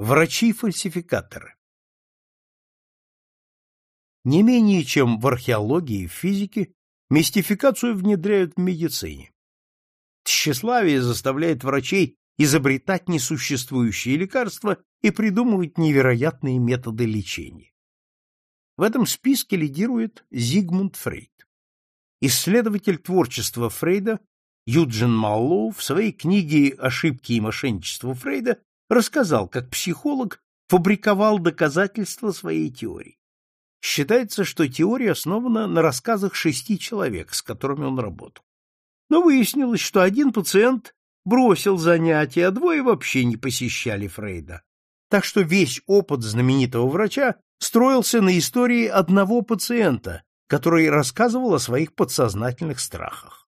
Врачи-фальсификаторы Не менее чем в археологии и физике мистификацию внедряют в медицине. Тщеславие заставляет врачей изобретать несуществующие лекарства и придумывать невероятные методы лечения. В этом списке лидирует Зигмунд Фрейд. Исследователь творчества Фрейда Юджин Маллоу в своей книге «Ошибки и мошенничество Фрейда» рассказал, как психолог фабриковал доказательства своей теории. Считается, что теория основана на рассказах шести человек, с которыми он работал. Но выяснилось, что один пациент бросил занятия, а двое вообще не посещали Фрейда. Так что весь опыт знаменитого врача строился на истории одного пациента, который рассказывал о своих подсознательных страхах.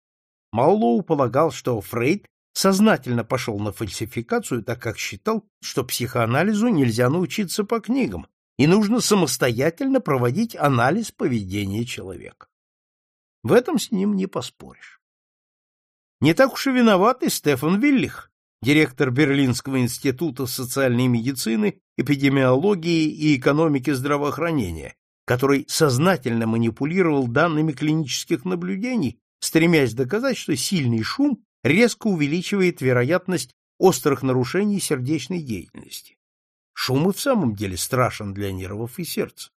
Маллоу полагал, что Фрейд сознательно пошел на фальсификацию, так как считал, что психоанализу нельзя научиться по книгам, и нужно самостоятельно проводить анализ поведения человека. В этом с ним не поспоришь. Не так уж и виноват и Стефан Виллих, директор Берлинского института социальной медицины, эпидемиологии и экономики здравоохранения, который сознательно манипулировал данными клинических наблюдений, стремясь доказать, что сильный шум резко увеличивает вероятность острых нарушений сердечной деятельности. Шум и в самом деле страшен для нервов и сердца.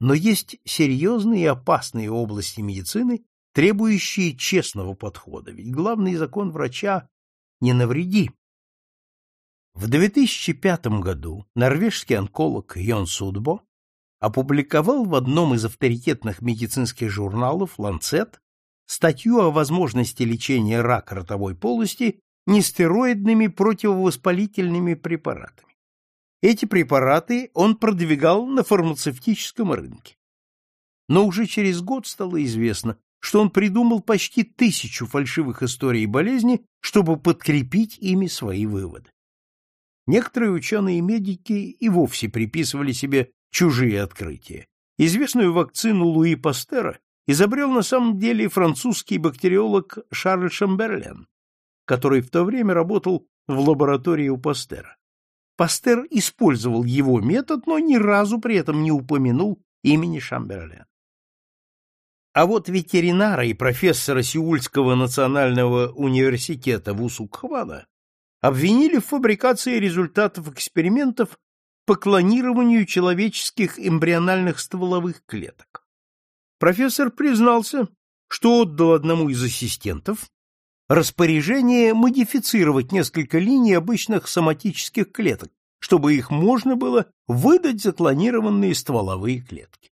Но есть серьезные и опасные области медицины, требующие честного подхода, ведь главный закон врача – не навреди. В 2005 году норвежский онколог Йон Судбо опубликовал в одном из авторитетных медицинских журналов «Ланцет» статью о возможности лечения рака ротовой полости нестероидными противовоспалительными препаратами. Эти препараты он продвигал на фармацевтическом рынке. Но уже через год стало известно, что он придумал почти тысячу фальшивых историй болезни, чтобы подкрепить ими свои выводы. Некоторые ученые и медики и вовсе приписывали себе чужие открытия. Известную вакцину Луи Пастера изобрел на самом деле французский бактериолог Шарль Шамберлен, который в то время работал в лаборатории у Пастера. Пастер использовал его метод, но ни разу при этом не упомянул имени Шамберлен. А вот ветеринара и профессора Сеульского национального университета Вусукхвана обвинили в фабрикации результатов экспериментов по клонированию человеческих эмбриональных стволовых клеток. Профессор признался, что отдал одному из ассистентов распоряжение модифицировать несколько линий обычных соматических клеток, чтобы их можно было выдать за клонированные стволовые клетки.